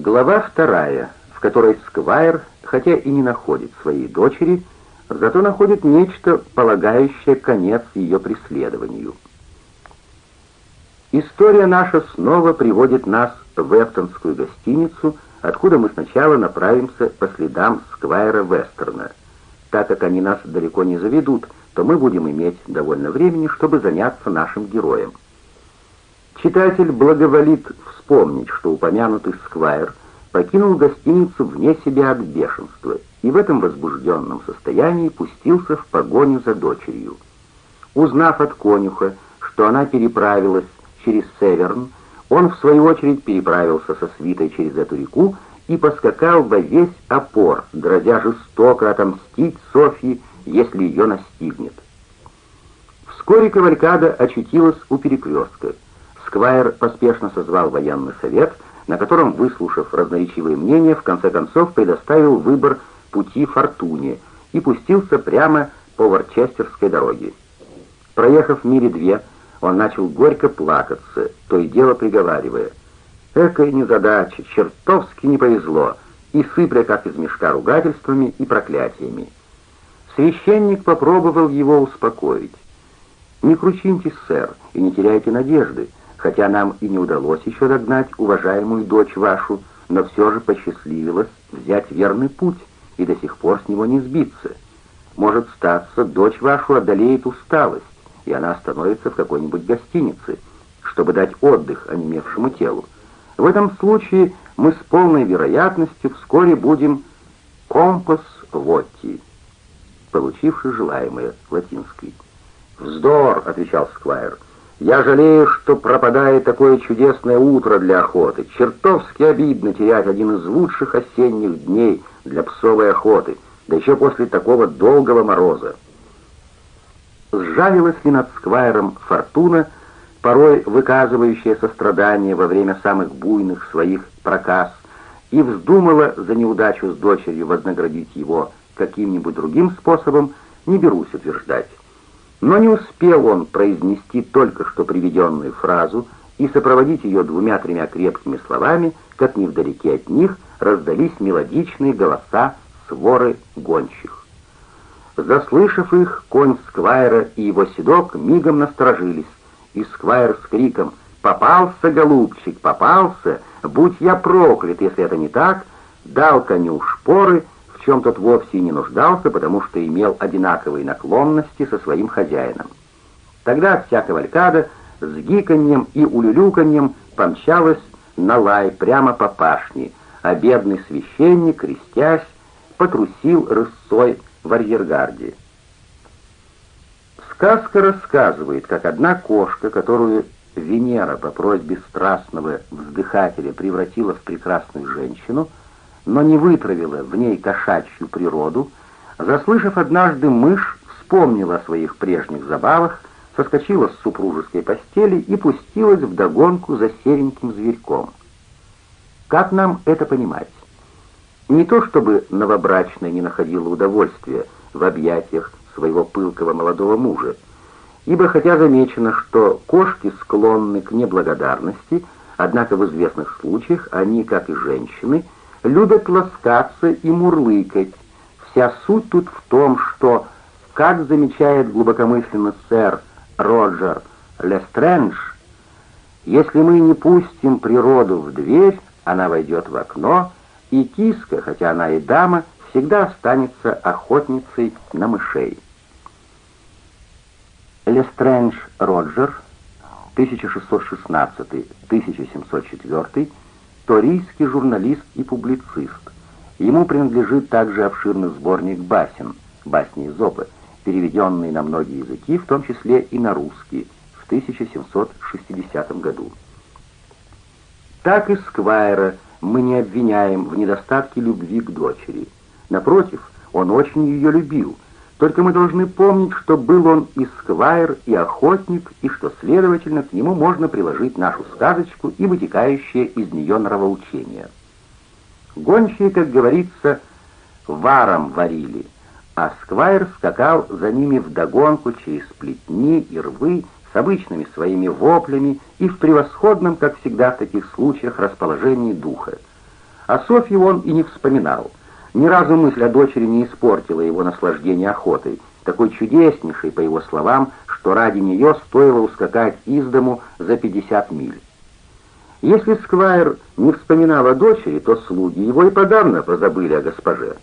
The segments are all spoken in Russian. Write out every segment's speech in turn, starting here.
Глава вторая, в которой Сквайр, хотя и не находит своей дочери, зато находит нечто, полагающее конец ее преследованию. История наша снова приводит нас в Эфтонскую гостиницу, откуда мы сначала направимся по следам Сквайра Вестерна. Так как они нас далеко не заведут, то мы будем иметь довольно времени, чтобы заняться нашим героем. Читатель благоволит вспомнить, что упомянутый Сквайр покинул гостиницу вне себя от бешенства и в этом возбужденном состоянии пустился в погоню за дочерью. Узнав от конюха, что она переправилась через Северн, он в свою очередь переправился со свитой через эту реку и поскакал во весь опор, грозя жестоко отомстить Софье, если ее настигнет. Вскоре кавалькада очутилась у перекрестка. Сквайр поспешно созвал военный совет, на котором, выслушав разноречивые мнения, в конце концов предоставил выбор пути Фортуне и пустился прямо по Ворчестерской дороге. Проехав мили две, он начал горько плакаться, то и дело приговаривая. «Экая незадача, чертовски не повезло!» и сыпля как из мешка ругательствами и проклятиями. Священник попробовал его успокоить. «Не кручиньтесь, сэр, и не теряйте надежды хотя нам и не удалось еще догнать уважаемую дочь вашу, но все же посчастливилось взять верный путь и до сих пор с него не сбиться. Может статься, дочь вашу одолеет усталость, и она остановится в какой-нибудь гостинице, чтобы дать отдых онемевшему телу. В этом случае мы с полной вероятностью вскоре будем компас вотти, получивший желаемое латинский. «Вздор!» — отвечал Сквайр. Я жалею, что пропадает такое чудесное утро для охоты. Чертовски обидно терять один из лучших осенних дней для псовой охоты, да еще после такого долгого мороза. Сжалилась ли над Сквайром Фортуна, порой выказывающая сострадание во время самых буйных своих проказ, и вздумала за неудачу с дочерью вознаградить его каким-нибудь другим способом, не берусь утверждать. Но не успел он произнести только что приведенную фразу и сопроводить ее двумя-тремя крепкими словами, как невдалеке от них раздались мелодичные голоса своры гонщих. Заслышав их, конь Сквайра и его седок мигом насторожились, и Сквайр с криком «Попался, голубчик, попался! Будь я проклят, если это не так!» дал коню шпоры, в чем тот вовсе и не нуждался, потому что имел одинаковые наклонности со своим хозяином. Тогда вся кавалькада с гиканьем и улюлюканьем помчалась на лай прямо по пашне, а бедный священник, крестясь, потрусил рысцой в арьергарде. Сказка рассказывает, как одна кошка, которую Венера по просьбе страстного вздыхателя превратила в прекрасную женщину, но не вытравила в ней кошачью природу, заслышав однажды мышь, вспомнила о своих прежних забавах, соскочила с супружеской постели и пустилась в догонку за сереньким зверьком. Как нам это понимать? Не то чтобы новобрачная не находила удовольствия в объятиях своего пылкого молодого мужа, ибо хотя замечено, что кошки склонны к неблагодарности, однако в известных случаях они, как и женщины, любят ласкаться и мурлыкать. Вся суть тут в том, что, как замечает глубокомысленно сэр Роджер Лестрендж, если мы не пустим природу в дверь, она войдет в окно, и киска, хотя она и дама, всегда останется охотницей на мышей. Лестрендж Роджер, 1616-1704, торийский журналист и публицист. Ему принадлежит также обширный сборник басен, басни Изопы, переведенный на многие языки, в том числе и на русский, в 1760 году. Так и Сквайра мы не обвиняем в недостатке любви к дочери. Напротив, он очень ее любил – только мы должны помнить, что был он и сквайр, и охотник, и что, следовательно, к нему можно приложить нашу сказочку и вытекающее из нее нравоучение. Гончие, как говорится, варом варили, а сквайр скакал за ними вдогонку через плетни и рвы с обычными своими воплями и в превосходном, как всегда в таких случаях, расположении духа. О Софье он и не вспоминал. Ни разу мысль о дочери не испортила его наслаждение охотой, такой чудеснейшей, по его словам, что ради нее стоило ускакать из дому за 50 миль. Если Сквайр не вспоминал о дочери, то слуги его и подавно позабыли о госпоже.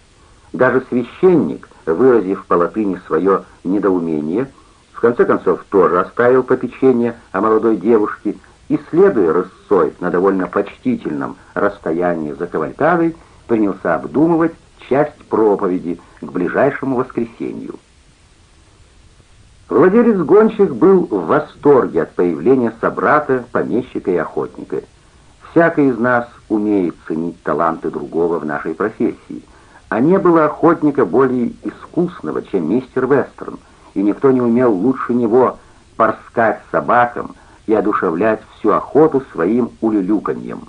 Даже священник, выразив по латыни свое недоумение, в конце концов тоже оставил попечение о молодой девушке и, следуя рысцой на довольно почтительном расстоянии за кавалькадой, принялся обдумывать часть проповеди к ближайшему воскресенью. Владелец гонщик был в восторге от появления собрата, помещика и охотника. Всякий из нас умеет ценить таланты другого в нашей профессии, а не было охотника более искусного, чем мистер Вестерн, и никто не умел лучше него порскать собакам и одушевлять всю охоту своим улюлюканьем.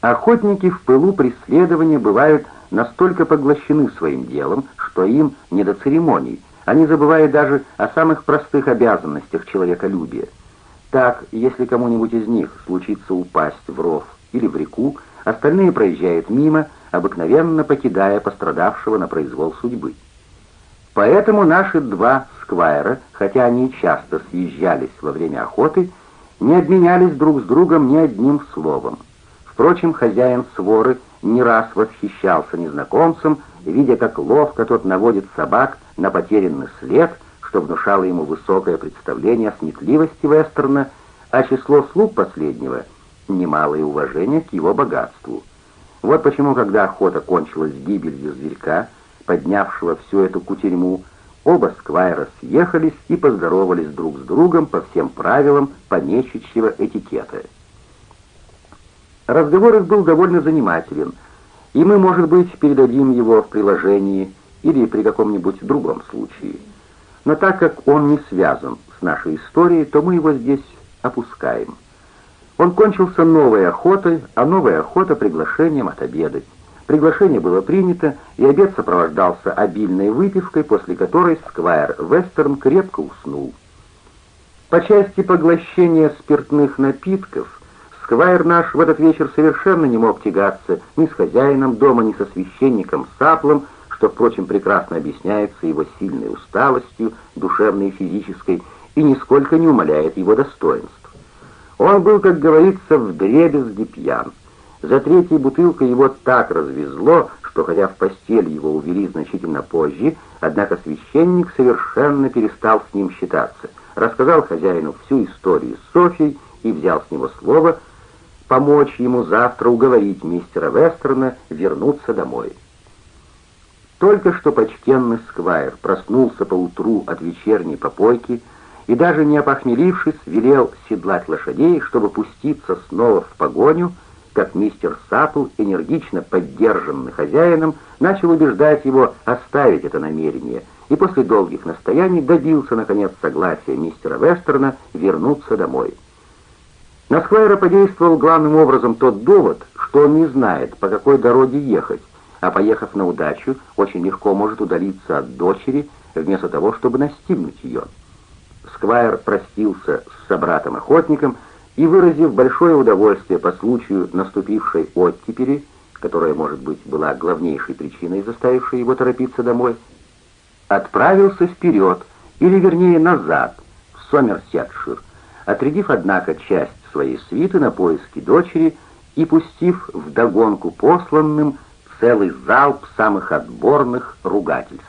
Охотники в пылу преследования бывают настолько поглощены своим делом, что им не до церемоний, они забывают даже о самых простых обязанностях человеколюбия. Так, если кому-нибудь из них случится упасть в ров или в реку, остальные проезжают мимо, обыкновенно покидая пострадавшего на произвол судьбы. Поэтому наши два сквайра, хотя они часто съезжались во время охоты, не обменялись друг с другом ни одним словом. Впрочем, хозяин своры не раз восхищался незнакомцем, видя, как ловко тот наводит собак на потерянный след, что внушало ему высокое представление о сметливости Вестерна, а число слуг последнего — немалое уважение к его богатству. Вот почему, когда охота кончилась гибелью зверька, поднявшего всю эту кутерьму, оба сквайра съехались и поздоровались друг с другом по всем правилам помещичьего этикета. Разговор их был довольно занимателен — и мы, может быть, передадим его в приложении или при каком-нибудь другом случае. Но так как он не связан с нашей историей, то мы его здесь опускаем. Он кончился новой охотой, а новая охота приглашением отобедать. Приглашение было принято, и обед сопровождался обильной выпивкой, после которой Сквайр Вестерн крепко уснул. По части поглощения спиртных напитков Сквайр наш в этот вечер совершенно не мог тягаться ни с хозяином дома, ни со священником Саплом, что, впрочем, прекрасно объясняется его сильной усталостью, душевной и физической, и нисколько не умаляет его достоинств. Он был, как говорится, в дребезги пьян. За третьей бутылкой его так развезло, что хотя в постель его увели значительно позже, однако священник совершенно перестал с ним считаться, рассказал хозяину всю историю с Софией и взял с него слово, помочь ему завтра уговорить мистера Вестерна вернуться домой. Только что почтенный сквайр проснулся поутру от вечерней попойки и даже не опохмелившись, велел седлать лошадей, чтобы пуститься снова в погоню, как мистер Сапл, энергично поддержанный хозяином, начал убеждать его оставить это намерение, и после долгих настояний добился, наконец, согласия мистера Вестерна вернуться домой. На Сквайра подействовал главным образом тот довод, что он не знает, по какой дороге ехать, а поехав на удачу, очень легко может удалиться от дочери, вместо того, чтобы настигнуть ее. Сквайр простился с собратом-охотником и, выразив большое удовольствие по случаю наступившей оттепели, которая, может быть, была главнейшей причиной, заставившей его торопиться домой, отправился вперед, или вернее назад, в Сомерсетшир, отрядив, однако, часть своей свиты на поиски дочери и пустив вдогонку посланным целый залп самых отборных ругательств.